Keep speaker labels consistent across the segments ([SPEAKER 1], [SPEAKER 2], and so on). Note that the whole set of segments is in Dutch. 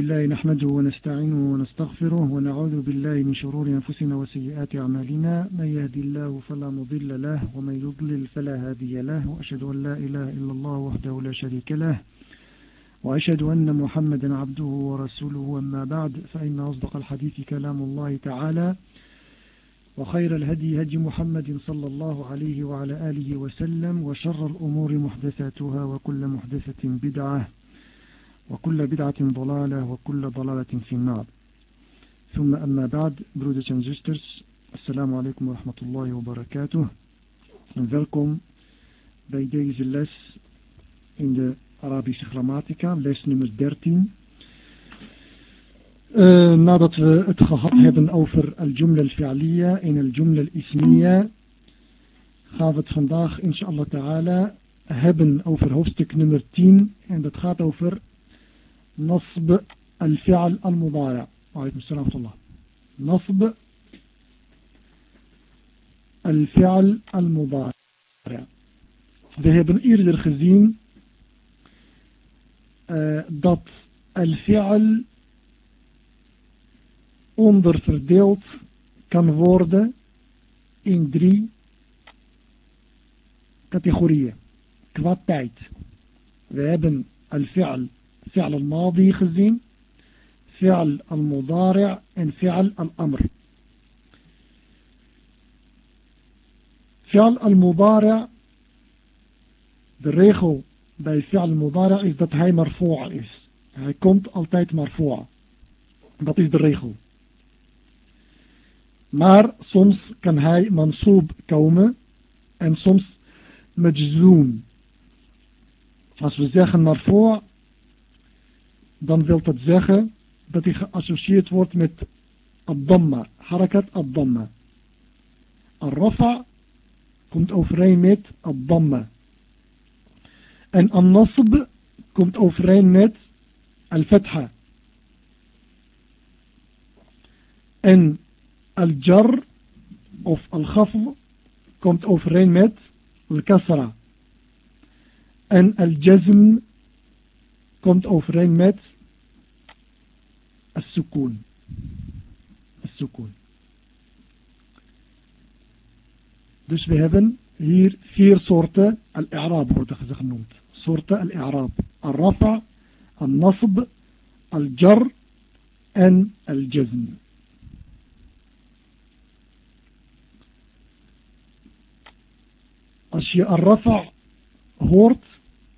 [SPEAKER 1] بالله نحمده ونستعينه ونستغفره ونعوذ بالله من شرور أنفسنا وسيئات أعمالنا. من يهدي الله فلا مضل له ومن يضلل فلا هادي له وأشهد أن لا إله إلا الله وحده لا شريك له وأشهد أن محمدا عبده ورسوله. وما بعد فإن أصدق الحديث كلام الله تعالى وخير الهدي هدي محمد صلى الله عليه وعلى آله وسلم وشر الأمور محدثاتها وكل محدثة بدعة. وكل بدعة ضلالة وكل ضلالة في النار ثم أما بعد broeders en zusters السلام عليكم ورحمة الله وبركاته en welkom bij deze les in de Arabische grammatica, les nummer 13 uh, nadat we het gehad hebben over al-jumla al-fi'aliya en al-jumla al-ismiya gaan we het vandaag inshallah ta'ala hebben over hoofdstuk nummer 10 en dat gaat over نصب الفعل المضارع وعليكم السلام ورحمة الله نصب الفعل المضارع we hebben eerder gezien uh, dat al-fi'al onderverdeeld kan worden in drie categorieën qua tijd. We hebben al-fi'al فعل الماضي خزين فعل المضارع إن فعل الأمر. فعل المضارع الريخو باي فعل المضارع إذ دات هاي مرفوع إذ هاي كومت ألتايت مرفوع دات إذ الريخو مار سمس كان هاي منصوب كومة ان سمس مجزوم. فاس زيخن مرفوع dan wil dat zeggen dat hij geassocieerd wordt met Ad-Damma, Harakat Ad-Damma. Al-Rafa komt overeen met Ad-Damma. En Al-Nasb komt overeen met Al-Fatha. En Al-Jar of Al-Ghafl komt overeen met Al-Kasra. En Al-Jazm komt overeen met السكون السكون dus we hebben hier vier soorten al-i'raab worden ze genoemd soorten al-i'raab al-rafa al-nasb al-jar en al-jazm als je al-rafa hoort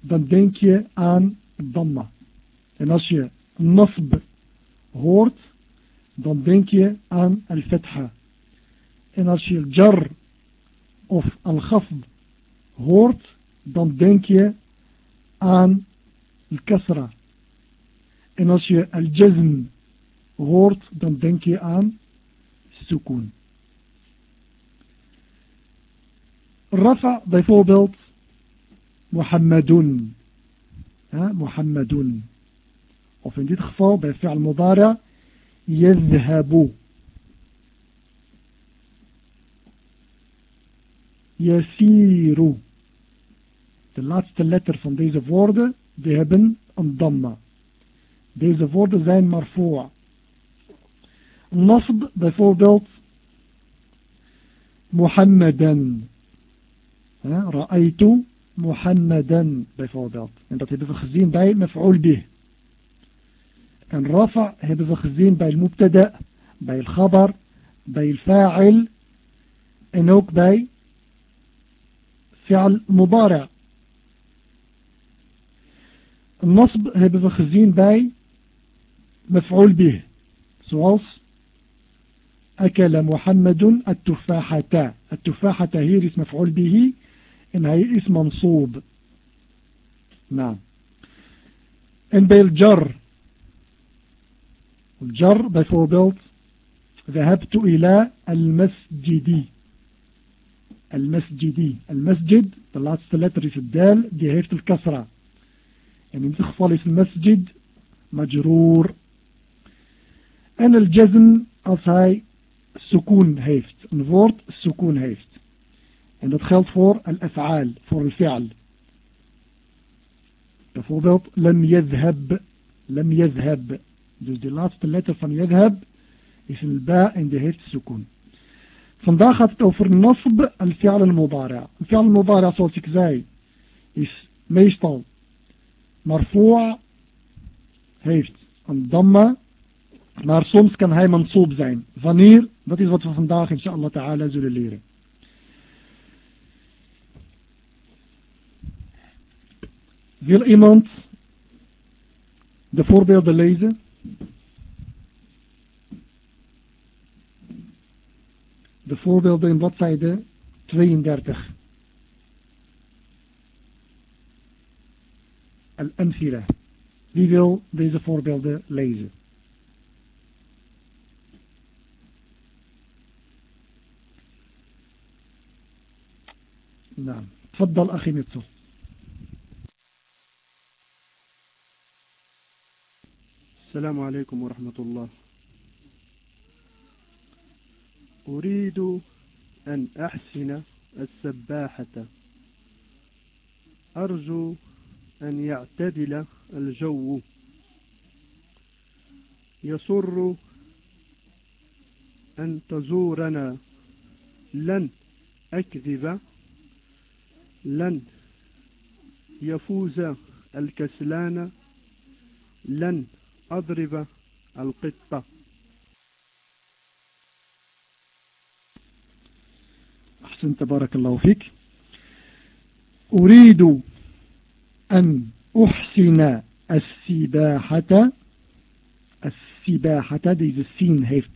[SPEAKER 1] dan denk je aan damma. En als je nasb hoort, dan denk je aan al-fatha. En als je jar of al-ghafd hoort, dan denk je aan al-kasra. En als je al-jazm hoort, dan denk je aan sukun. Rafa bijvoorbeeld Muhammadun محمد of in dit geval bij fi'al mudara يذهب يسير de laatste letter van deze woorden die hebben een damma deze woorden zijn marfu'a nasb bijvoorbeeld Muhammadan ra'aytu Muhammadan bijvoorbeeld. En dat hebben we gezien bij maf'ul bih. En rafa hebben we gezien bij al-mubtada, bij al-khabar, bij al-fa'il en ook bij fi'al mudara. Nasb hebben we gezien bij maf'ul bih. Zoals أكل محمد التفاحة التفاحة hier is مفعول به en hij is mansoob. Nou. En bij al-jar. Al-jar bijvoorbeeld. ذهبت إلى المسجد المسجد المسجد de laatste letter is het dal die heeft el kasra en in dit geval is المسجد majroor en el jazm als hij sukoon heeft een woord sukoon heeft En dat geldt voor al-af'al, voor al-fi'al. Bijvoorbeeld, lam yadhhab, lam yadhhab. Dus de laatste letter van yadhab is een ba en de heeft sukun. Vandaag gaat het over nasb al-fi'al al-mudara. Al-fi'al al-mudara, zoals ik zei, is meestal marfu' heeft een damma, maar soms kan hij mansoob zijn. Wanneer? Dat is wat we vandaag inshallah ta'ala zullen leren. Wil iemand de voorbeelden lezen? De voorbeelden in bladzijde 32. Al-Amthila. Wie wil deze voorbeelden lezen? Nou, تفضل أخي متصل
[SPEAKER 2] السلام عليكم ورحمة الله. أريد أن أحسن السباحة. أرجو أن يعتدل الجو. يسر أن تزورنا. لن أكذب. لن يفوز الكسلان. لن أضرب القطة.
[SPEAKER 1] أحسنت بارك الله فيك. أريد أن أحسن السباحة. السباحة deze sin heeft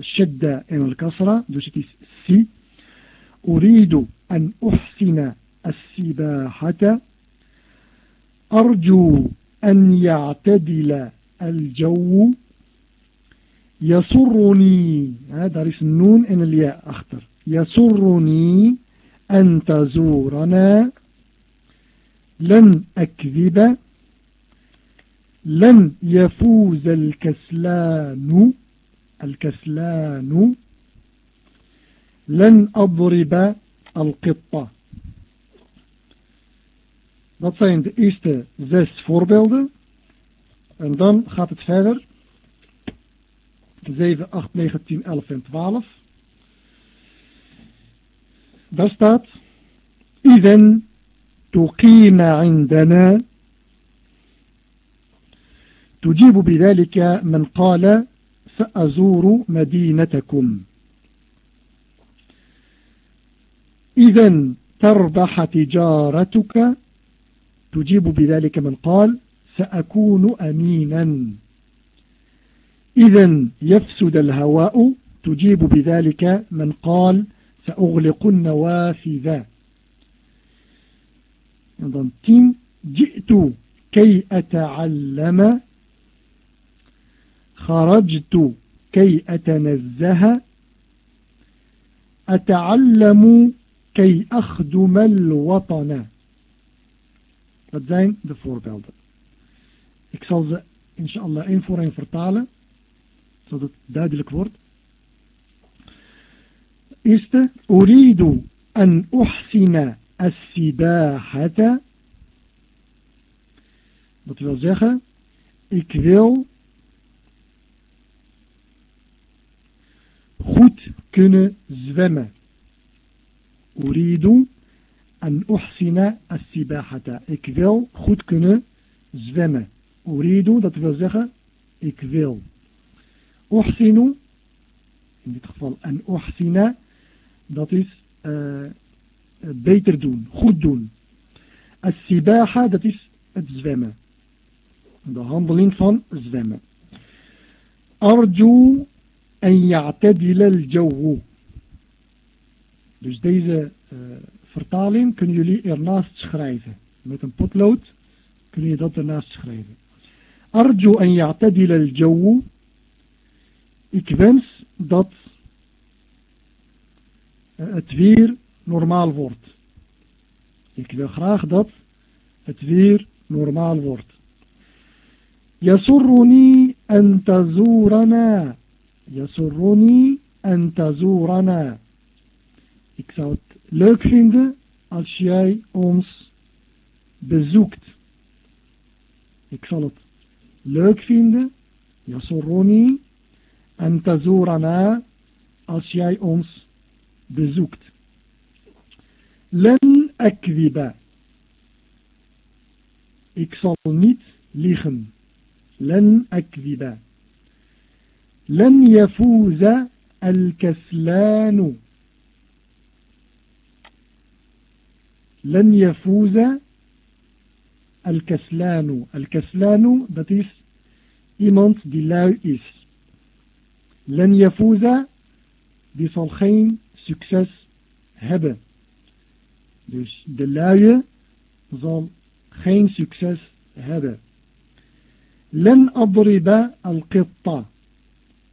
[SPEAKER 1] شدة in الكسرة dus het is أريد أن أحسن السباحة. أرجو أن يعتدل الجو. يسرني هذا is النون en الياء achter يسرني أن تزورنا. لن أكذب. لن يفوز الكسلان. الكسلان. لن أضرب القطة. Dat zijn de eerste zes voorbeelden. En dan gaat het verder. 7, 8, 9, 10, 11 en 12. Daar staat. إذن تقيم عندنا تجيب بذلك من قال سأزور مدينتكم إذا تربح تجارتك تجيب بذلك من قال سأكون أمينا. إذا يفسد الهواء تجيب بذلك من قال سأغلق النوافذ. جئت كي أتعلم. خرجت كي أتنزه. أتعلم كي أخدم الوطن. Dat zijn de voorbeelden. Ik zal ze inshallah één voor één vertalen, zodat het duidelijk wordt. Eerste, uridu an uhsina as-sibahata. Dat wil zeggen, ik wil goed kunnen zwemmen. Uridu أن أحسن السباحة. Ik wil goed kunnen zwemmen. Uridu, dat wil zeggen, ik wil. Uhsinu, in dit geval een uhsina, dat is uh, beter doen, goed doen. As-sibaha, dat is het zwemmen. De handeling van zwemmen. Arju en ya'tadila al-jawu. Dus deze uh, vertaling kunnen jullie ernaast schrijven. Met een potlood kun je dat ernaast schrijven. Arju en ya'tadil al-jawu. Ik wens dat eh, het weer normaal wordt. Ik wil graag dat het weer normaal wordt. Yasurruni an tazurana. Yasurruni an tazurana. Ik zou het leuk vinden als jij ons bezoekt. Ik zal het leuk vinden Yasurruni en tazurana als jij ons bezoekt. Len akwiba. Ik zal niet liegen. Len akwiba. Len yafuza al-kaslanu. لن يفوز الكسلان الكسلان dat is iemand die lui is لن يفوز die zal geen succes hebben dus de luie zal geen succes hebben لن أضرب القطة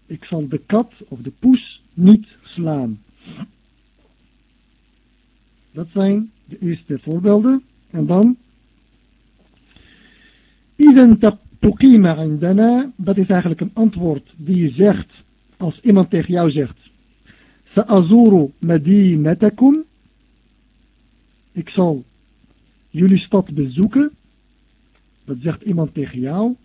[SPEAKER 1] ik zal de kat of de poes niet slaan dat zijn de eerste voorbeelden. En dan. Iden tuqima indana. Dat is eigenlijk een antwoord die je zegt als iemand tegen jou zegt. Sa'azuru madinatakum. Ik zal jullie stad bezoeken. Dat zegt iemand tegen jou.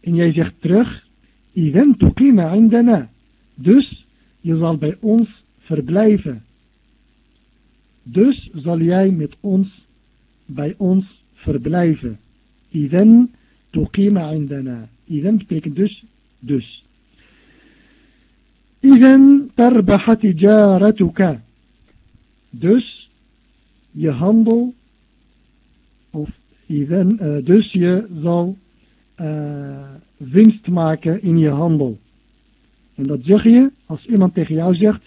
[SPEAKER 1] En jij zegt terug. Iden tuqima indana. Dus je zal bij ons verblijven. Dus zal jij met ons, bij ons verblijven. Iden tuqima indana. Iden betekent dus, dus. Iden tarbaha tijaratuka. Dus je handel, of iden, uh, dus je zal uh, winst maken in je handel. En dat zeg je als iemand tegen jou zegt,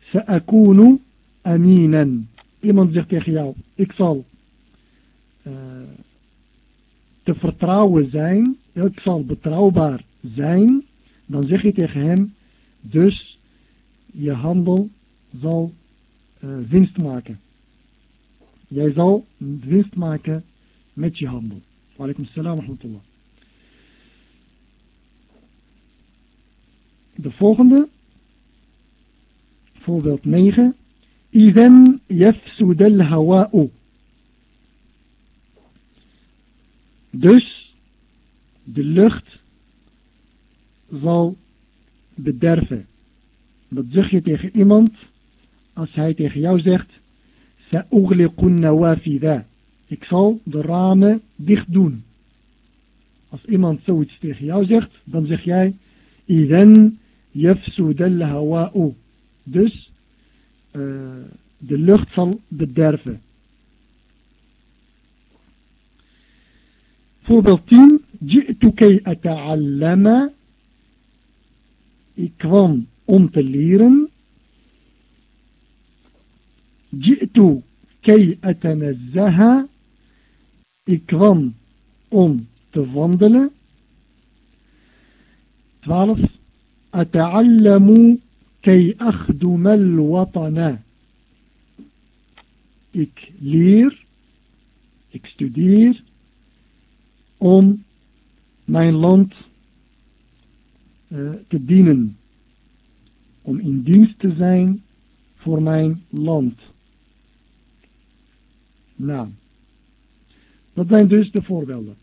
[SPEAKER 1] Sa'akunu aminen. Iemand zegt tegen jou, ik zal uh, te vertrouwen zijn, ik zal betrouwbaar zijn, dan zeg je tegen hem, dus je handel zal uh, winst maken. Jij zal winst maken met je handel. Walaikum salam wa rahmatullah. De volgende, voorbeeld 9. إذا يفسد الهواء Dus de lucht zal bederven. Dat zeg je tegen iemand als hij tegen jou zegt Sa'ughliqun nawafida. Ik zal de ramen dicht doen. Als iemand zoiets tegen jou zegt, dan zeg jij Idan yafsud al-hawa'u. Dus uh, de lucht zal bederven. Voorbeeld 10. Ji'tu kay ata'allama. Ik kwam om te leren. Ji'tu kay atanazzaha. Ik kwam om te wandelen. 12. Ata'allamu Kei achdumel watana. Ik leer, ik studeer om mijn land eh, te dienen. Om in dienst te zijn voor mijn land. Nou, dat zijn dus de voorbeelden.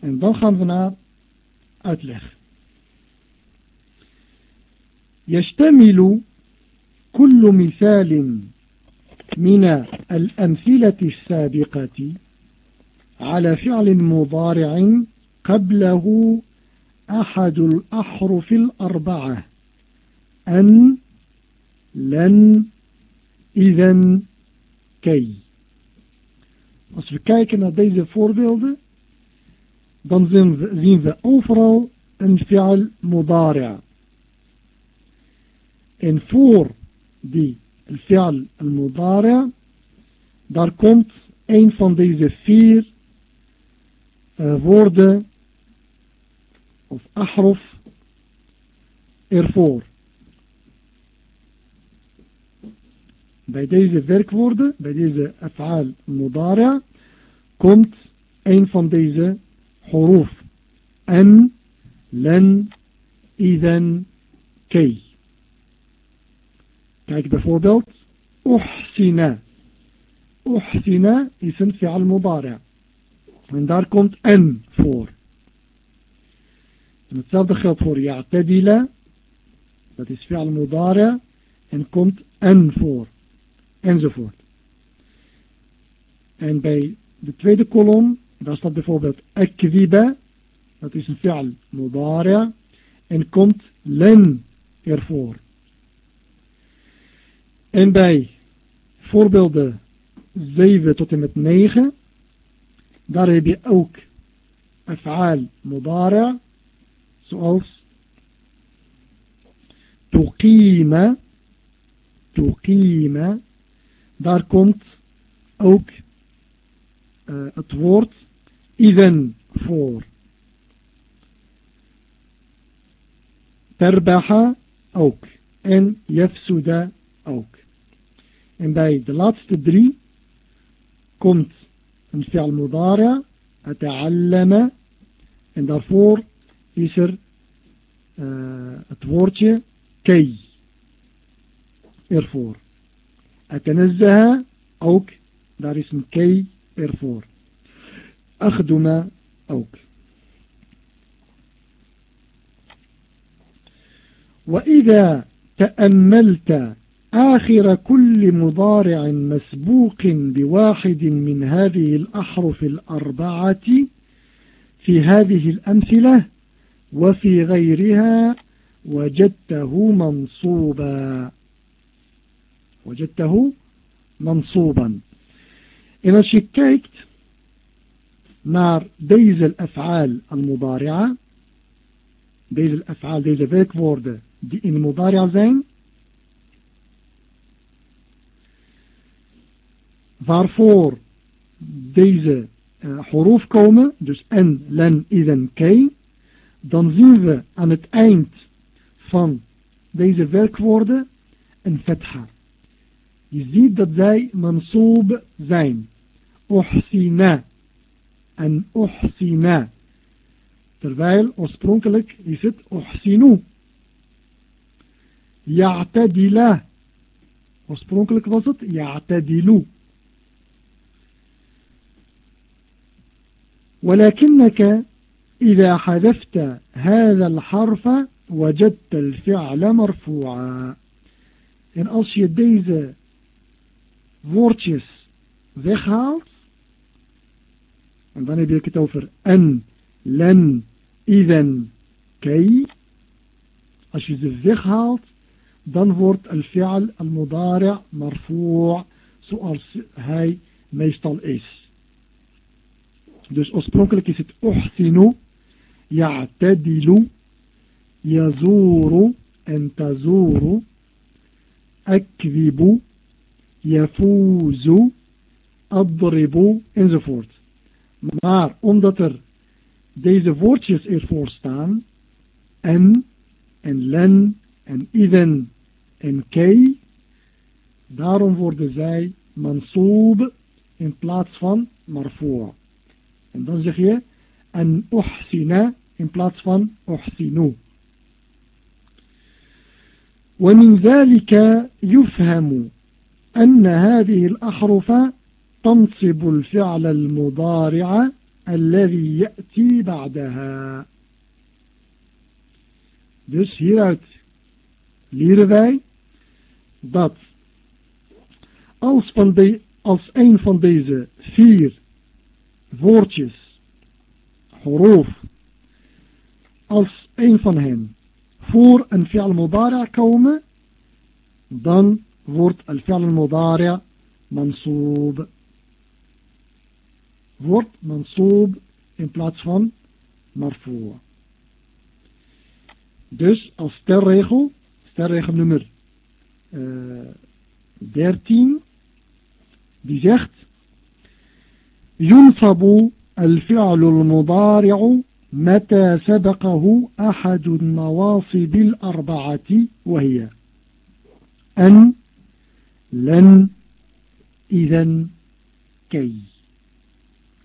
[SPEAKER 1] En dan gaan we naar uitleg. يشتمل كل مثال من الأمثلة السابقة على فعل مضارع قبله أحد الأحرف الأربعة أن لن إذن كي Als we kijken naar deze voorbeelden, dan zien we, zien we overal een fi'al mudari'a. En voor die fi'al mudari'a, daar komt een van deze vier uh, woorden of ahruf ervoor. Bij deze werkwoorden, bij deze af'al mudari'a, komt een van deze حروف أن لن إذا كي Kijk bijvoorbeeld أحسن uhsina is een fi'al mudari'. En daar komt en voor. En hetzelfde geldt voor ya'tadila. Dat is fi'al mudari' en komt en voor. Enzovoort. En bij de tweede kolom, daar staat bijvoorbeeld akwiba. Dat is een fi'al mudari' en komt len ervoor. En bij voorbeelden 7 tot en met 9, daar heb je ook af'aal mudara, zoals tuqima, tuqima, daar komt ook uh, het woord إذا فور. تربح أوك. أن يفسد أوك. ان باي ذا لاست دري كنت ان فعل مضارع أتعلم. ان دارفور يسر اتورتش كي. ارفور أتنزه أوك. دار اسم كي ارفور Agduma ook. وإذا تأملت آخر كل مضارع مسبوق بواحد من هذه الأحرف الأربعة في هذه الأمثلة وفي غيرها وجدته منصوبا وجدته منصوبا En kijkt naar deze af'aal al-mudari'a, deze af'aal, deze werkwoorden die in mudari'a zijn, waarvoor deze uh, komen, dus en, len, iden, kei, dan zien we aan het eind van deze werkwoorden een fetha. Je ziet dat zij mansoob zijn. Uhsina en uhsina. Terwijl oorspronkelijk is het uhsinu. Ya'tadila. Oorspronkelijk was het ya'tadilu. ولكنك إذا حذفت هذا الحرف وجدت الفعل مرفوعا en als je deze woordjes weghaalt en dan heb ik het over en, len, iden, kei als je ze weghaalt dan wordt al-fi'al al-mudari' marfu' zoals hij meestal is Dus oorspronkelijk is het uhsinu, ya'tadilu, yazuru en tazuru, akwibu, yafuzu, adribu enzovoort. Maar omdat er deze woordjes ervoor staan, en, en len, en iden, en kei, daarom worden zij mansoob in plaats van marfoa. En dan zeg je en uhsina in plaats van uhsinu. ومن ذلك يفهم أن هذه الأحرف تنصب الفعل المضارع الذي يأتي بعدها Dus hieruit leren wij dat als, van de, als een van deze vier woordjes, horof, als een van hen voor een fi'al mudara komen, dan wordt al fi'al mudara mansoob. Wordt mansoob in plaats van marfu. Dus als sterregel, sterregel nummer uh, 13, die zegt ينصب الفعل المضارع متى سبقه أحد النواصب الأربعة وهي أن لن إذا كي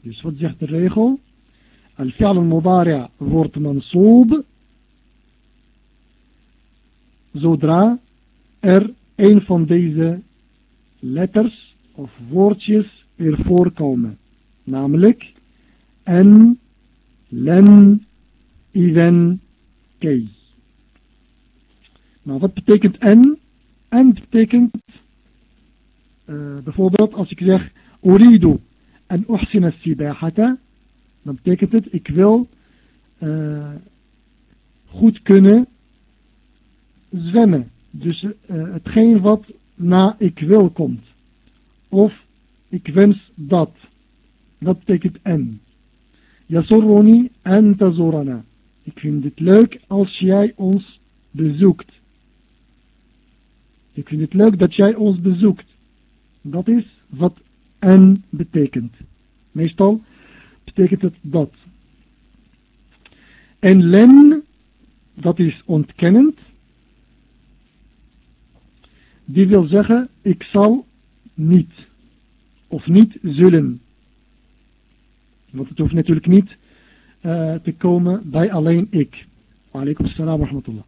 [SPEAKER 1] Dus wat zegt de regel? Al-fi'al al-mudari' wordt mansoob zodra er een van deze letters of woordjes weer voorkomen. Namelijk en, len, iven, kei. Nou, wat betekent en? En betekent eh, bijvoorbeeld als ik zeg orido en uhsina sibahata, dan betekent het ik wil uh, goed kunnen zwemmen. Dus uh, hetgeen wat na ik wil komt. Of ik wens dat. Dat betekent en. Yasurroni en tazorana. Ik vind het leuk als jij ons bezoekt. Ik vind het leuk dat jij ons bezoekt. Dat is wat en betekent. Meestal betekent het dat. En len, dat is ontkennend. Die wil zeggen, ik zal niet. Of niet zullen. Want het hoeft natuurlijk niet uh, te komen bij alleen ik. Alaikum salam wa rahmatullah.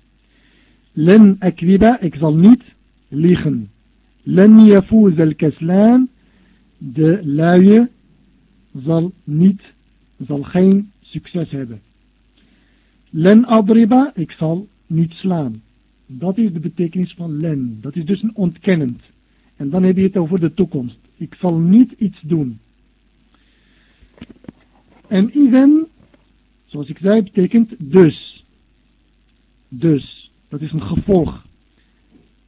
[SPEAKER 1] Len akwiba, ik zal niet liegen. Len yafuz al-kaslan, de luie zal niet, zal geen succes hebben. Len adriba, ik zal niet slaan. Dat is de betekenis van len. Dat is dus een ontkennend. En dan heb je het over de toekomst. Ik zal niet iets doen. En even, zoals ik zei, betekent dus. Dus. Dat is een gevolg.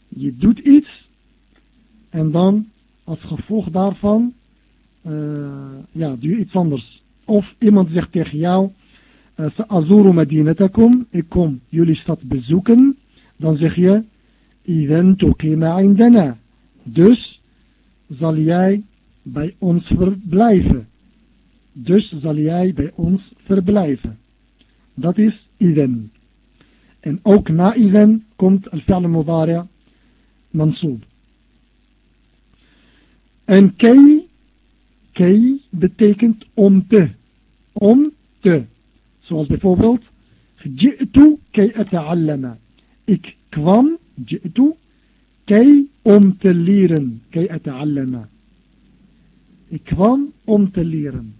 [SPEAKER 1] Je doet iets en dan als gevolg daarvan uh, ja, doe je iets anders. Of iemand zegt tegen jou, Azuru Madinatakum, ik kom jullie stad bezoeken. Dan zeg je, Idan tukima indana. Dus zal jij bij ons verblijven. Dus zal jij bij ons verblijven. Dat is Idan. En ook na Idan komt al-fi'al mudari'. En kei, kei betekent om te. Om te. Zoals bijvoorbeeld, ji'tu kei ata'allama. Ik kwam, ji'tu, kei om te leren. Kei ata'allama. Ik kwam om te leren.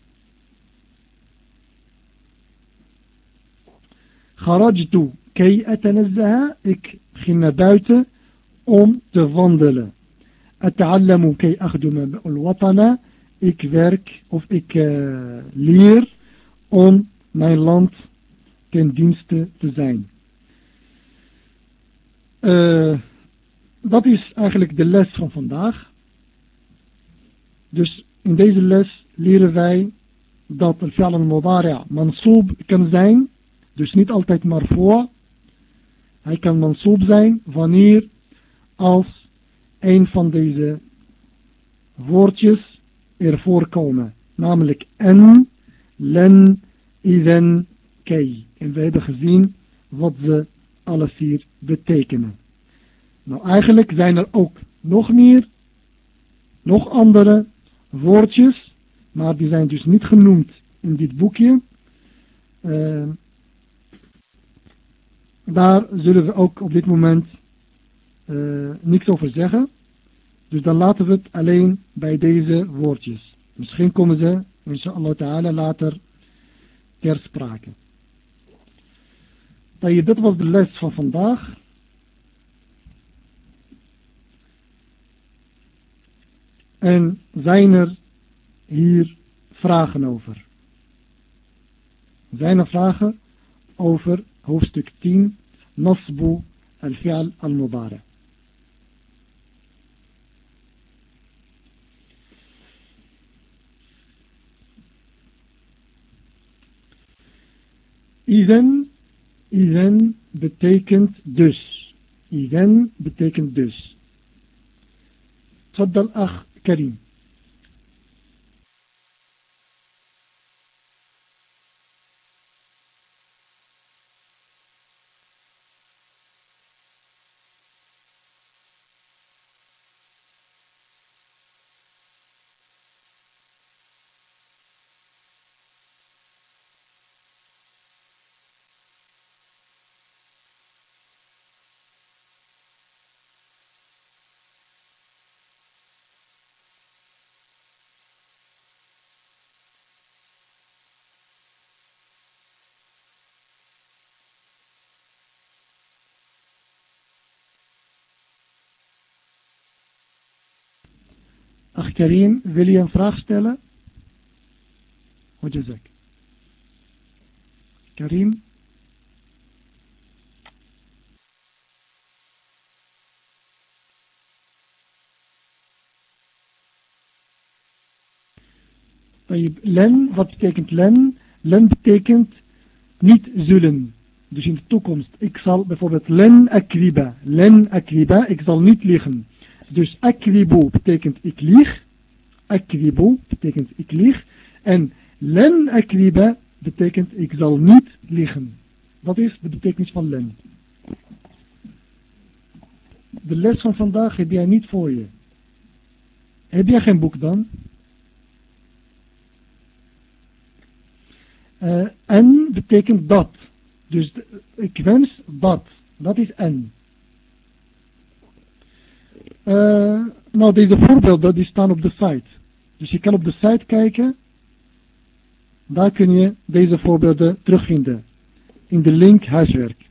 [SPEAKER 1] Kharajtu kei atanazzaha. Ik ging naar buiten om te wandelen. أتعلم كي أخدم الوطن ik werk of ik uh, leer om mijn land ten dienste te zijn. Uh, dat is eigenlijk de les van vandaag. Dus in deze les leren wij dat el fi'al al-mudari' mansoob kan zijn. Dus niet altijd maar voor. Hij kan mansoob zijn wanneer als een van deze woordjes ervoor komen. Namelijk en, len, even, kei. En we hebben gezien wat ze alle vier betekenen. Nou, eigenlijk zijn er ook nog meer, nog andere woordjes, maar die zijn dus niet genoemd in dit boekje. Uh, daar zullen we ook op dit moment uh, niks over zeggen. Dus dan laten we het alleen bij deze woordjes. Misschien komen ze, inshallah ta'ala, later ter sprake. Dit was de les van vandaag. En zijn er hier vragen over? Zijn er vragen over hoofdstuk 10, Nasbu al-Fi'al al-Mubarak? Izen, izen betekent dus. Izen betekent dus. Tfaddal ach Karim. Ach Karim, wil je een vraag stellen? Wat Karim? Len, wat betekent len? Len betekent niet zullen. Dus in de toekomst. Ik zal bijvoorbeeld len akriba. Len akriba, ik zal niet liggen. Dus akribu betekent ik lieg, akribu betekent ik lieg. En len akriba betekent ik zal niet liegen. Wat is de betekenis van len? De les van vandaag heb jij niet voor je. Heb jij geen boek dan? Uh, en betekent dat. Dus ik wens dat. Dat is en. Uh, nou, deze voorbeelden die staan op de site. Dus je kan op de site kijken. Daar kun je deze voorbeelden terugvinden. In de link huiswerk.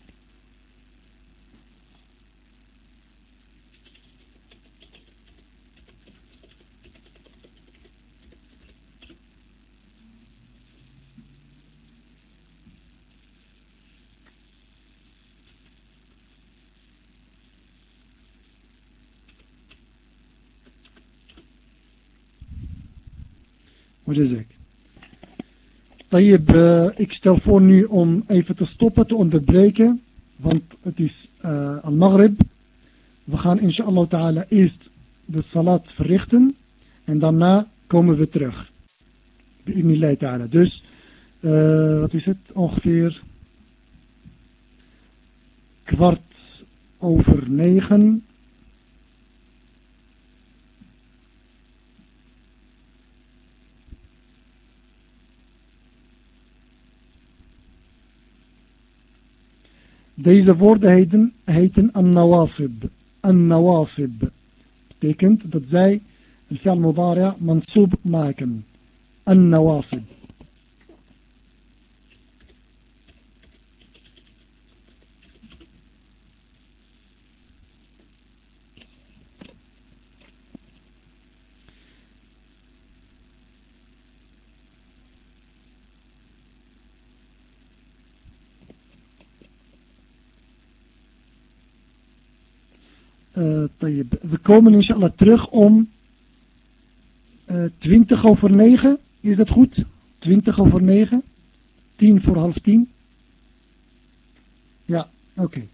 [SPEAKER 1] Wat is ik? Tayyip, eh, ik stel voor nu om even te stoppen, te onderbreken. Want het is eh, al-Maghrib. We gaan inshallah ta'ala eerst de salat verrichten. En daarna komen we terug. Bi'idnillahi ta'ala. Dus, eh, wat is het? Ongeveer kwart over negen Deze woorden heten, heten an-nawasib. An-nawasib betekent dat zij een fi'al mudari' mansoob maken. An-nawasib. we komen inshallah terug om uh, 20 over 9. Is dat goed? 20 over 9? 10 voor half 10? Ja, oké. Okay.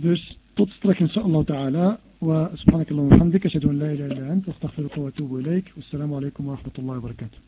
[SPEAKER 1] Dus tot straks inshallah ta'ala. وسبحانك اللهم وبحمدك أشهد أن لا إله إلا أنت أستغفرك وأتوب إليك والسلام عليكم ورحمة الله وبركاته